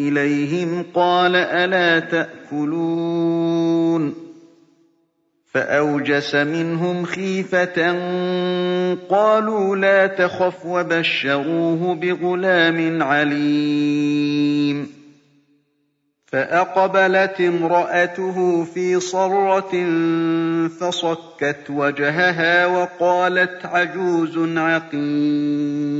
إِلَيْهِمْ قَالَ أَلَا تَأْكُلُونَ فَأَوْجَسَ مِنْهُمْ خِيفَةً قَالُوا لَا تَخَفْ وَبَشَّرُوهُ بِغُلَامٍ عَلِيمٍ فَأَقْبَلَتِ امْرَأَتُهُ فِي صَرَّةٍ فَصَكَّتْ وَجْهَهَا وَقَالَتْ عَجُوزٌ عَقِيمٌ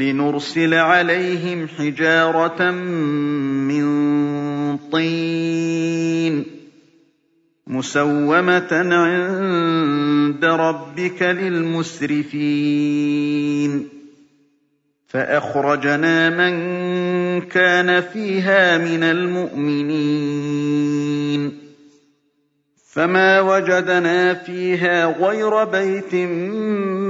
لِنُرْسِلَ عَلَيْهِمْ حِجَارَةً مِّن طِينٍ مُّسَوَّمَةً عِندَ رَبِّكَ لِلْمُسْرِفِينَ. فَأَخْرَجْنَا مَن كَانَ فِيهَا مِنَ الْمُؤْمِنِينَ. فَمَا وَجَدْنَا فِيهَا غَيْرَ بَيْتٍ مِّنَ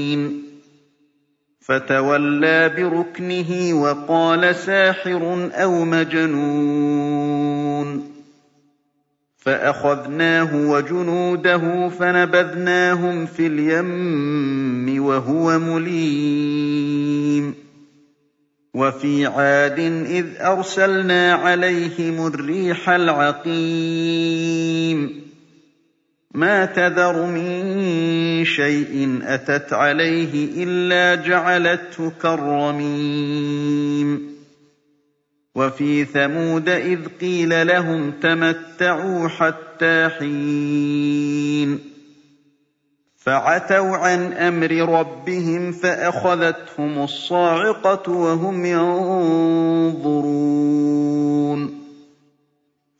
فَتَوَلَّىٰ بِرُكْنِهِ وَقَالَ سَاحِرٌ أَوْ مَجْنُونٌ. فَأَخَذْنَاهُ وَجُنُودَهُ فَنَبَذْنَاهُمْ فِي الْيَمِّ وَهُوَ مُلِيمٌ. وَفِي عَادٍ إِذْ أَرْسَلْنَا عَلَيْهِمُ الرِّيحَ الْعَقِيمَ. مَا تَذَرُ مِن شَيْءٍ أَتَتْ عَلَيْهِ إِلَّا جَعَلَتْهُ كَالرَّمِيمِ. وَفِي ثَمُودَ إِذْ قِيلَ لَهُمْ تَمَتَّعُوا حَتَّىٰ حِينٍ. فَعَتَوْا عَنْ أَمْرِ رَبِّهِمْ فَأَخَذَتْهُمُ الصَّاعِقَةُ وَهُمْ يَنظُرُونَ.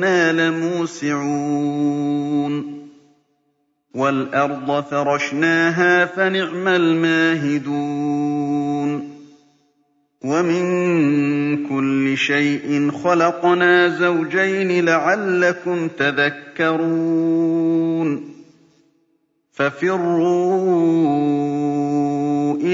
وَإِنَّا لَمُوسِعُونَ وَالْأَرْضَ فَرَشْنَاهَا فَنِعْمَ الْمَاهِدُونَ وَمِن كُلِّ شَيْءٍ خَلَقْنَا زَوْجَيْنِ لَعَلَّكُمْ تَذَكَّرُونَ فَفِرُّوا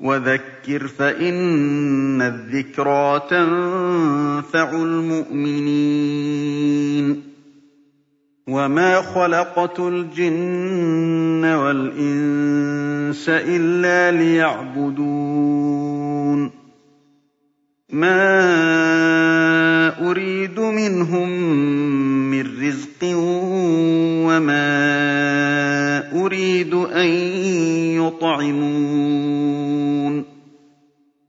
وَذَكِّرْ فَإِنَّ الذِّكْرَىٰ تَنفَعُ الْمُؤْمِنِينَ. وَمَا خَلَقْتُ الْجِنَّ وَالْإِنسَ إِلَّا لِيَعْبُدُونِ. مَا أُرِيدُ مِنْهُم مِّن رِّزْقٍ وَمَا أُرِيدُ أَن يُطْعِمُونِ.